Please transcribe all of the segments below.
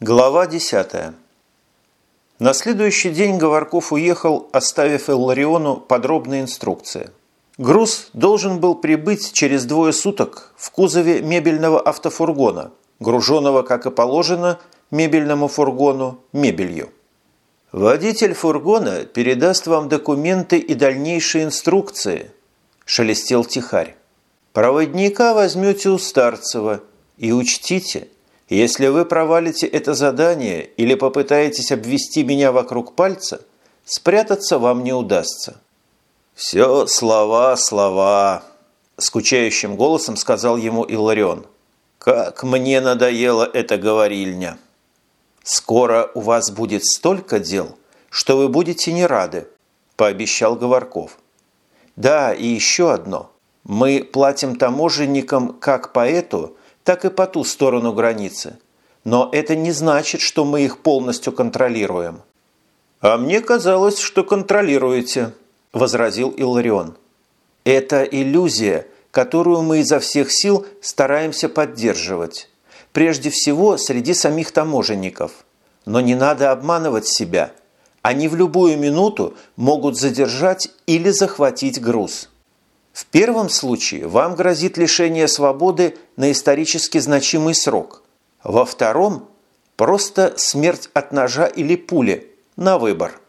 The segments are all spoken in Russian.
Глава 10. На следующий день Говорков уехал, оставив Иллариону подробные инструкции. Груз должен был прибыть через двое суток в кузове мебельного автофургона, груженного, как и положено, мебельному фургону мебелью. «Водитель фургона передаст вам документы и дальнейшие инструкции», – шелестел Тихарь. «Проводника возьмете у Старцева и учтите – если вы провалите это задание или попытаетесь обвести меня вокруг пальца, спрятаться вам не удастся». «Все слова, слова», – скучающим голосом сказал ему Иларион. «Как мне надоела эта говорильня!» «Скоро у вас будет столько дел, что вы будете не рады», – пообещал Говорков. «Да, и еще одно. Мы платим таможенникам как по эту, так и по ту сторону границы. Но это не значит, что мы их полностью контролируем. «А мне казалось, что контролируете», – возразил Илларион. «Это иллюзия, которую мы изо всех сил стараемся поддерживать. Прежде всего, среди самих таможенников. Но не надо обманывать себя. Они в любую минуту могут задержать или захватить груз». В первом случае вам грозит лишение свободы на исторически значимый срок. Во втором – просто смерть от ножа или пули на выбор.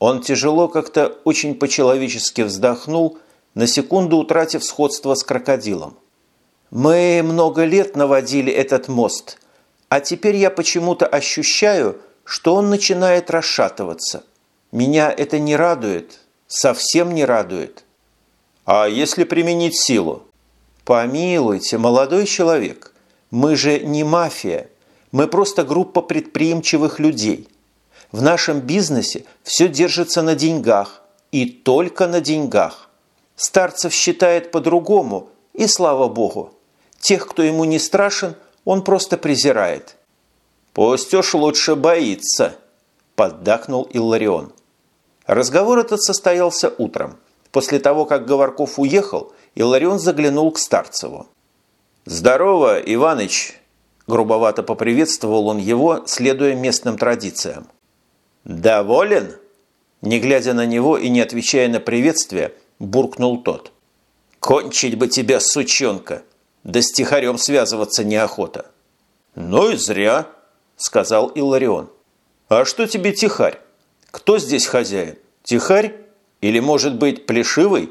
Он тяжело как-то очень по-человечески вздохнул, на секунду утратив сходство с крокодилом. «Мы много лет наводили этот мост, а теперь я почему-то ощущаю, что он начинает расшатываться. Меня это не радует, совсем не радует. А если применить силу? Помилуйте, молодой человек, мы же не мафия, мы просто группа предприимчивых людей. В нашем бизнесе все держится на деньгах и только на деньгах. Старцев считает по-другому, и слава богу. Тех, кто ему не страшен, он просто презирает. «Пусть уж лучше боится», – поддакнул Илларион. Разговор этот состоялся утром. После того, как Говорков уехал, Иларион заглянул к Старцеву. «Здорово, Иваныч!» – грубовато поприветствовал он его, следуя местным традициям. «Доволен?» Не глядя на него и не отвечая на приветствие, буркнул тот. «Кончить бы тебя, сучонка! Да с тихарем связываться неохота!» «Ну и зря!» – сказал Иларион. «А что тебе тихарь? Кто здесь хозяин? Тихарь?» Или, может быть, плешивый?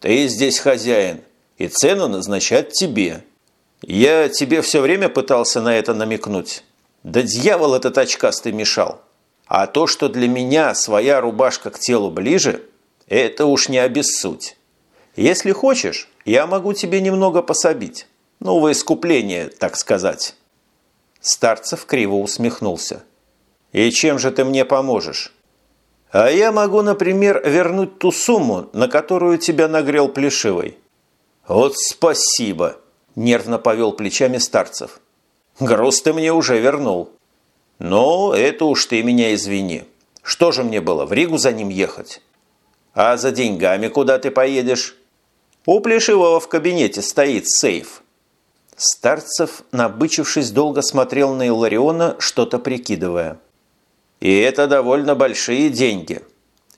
Ты здесь хозяин, и цену назначать тебе. Я тебе все время пытался на это намекнуть. Да дьявол этот очкастый мешал. А то, что для меня своя рубашка к телу ближе, это уж не обессудь. Если хочешь, я могу тебе немного пособить. Ну, во искупление, так сказать». Старцев криво усмехнулся. «И чем же ты мне поможешь?» А я могу, например, вернуть ту сумму, на которую тебя нагрел Плешивый. Вот спасибо, нервно повел плечами старцев. Груз ты мне уже вернул. Ну, это уж ты меня извини. Что же мне было, в Ригу за ним ехать? А за деньгами куда ты поедешь? У Плешивого в кабинете стоит сейф. Старцев, набычившись, долго смотрел на Илариона, что-то прикидывая. И это довольно большие деньги,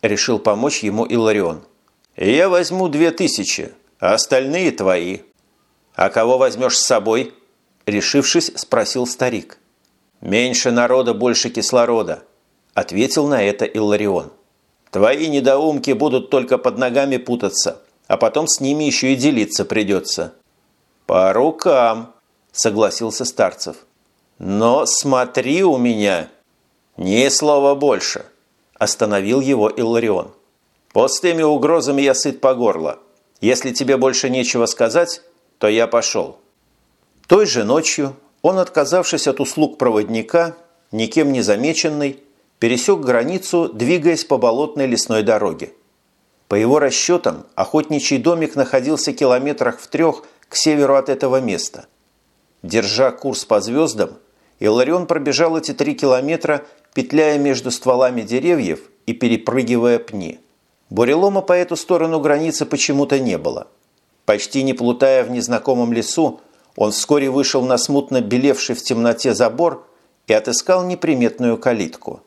решил помочь ему Иларион. Я возьму две тысячи, а остальные твои. А кого возьмешь с собой? Решившись, спросил старик. Меньше народа, больше кислорода, ответил на это Илларион. Твои недоумки будут только под ногами путаться, а потом с ними еще и делиться придется. По рукам, согласился Старцев. Но смотри у меня, «Ни слова больше!» – остановил его Илларион. «Пустыми угрозами я сыт по горло. Если тебе больше нечего сказать, то я пошел». Той же ночью он, отказавшись от услуг проводника, никем не замеченный, пересек границу, двигаясь по болотной лесной дороге. По его расчетам, охотничий домик находился километрах в трех к северу от этого места. Держа курс по звездам, Иларион пробежал эти три километра петляя между стволами деревьев и перепрыгивая пни. Бурелома по эту сторону границы почему-то не было. Почти не плутая в незнакомом лесу, он вскоре вышел на смутно белевший в темноте забор и отыскал неприметную калитку.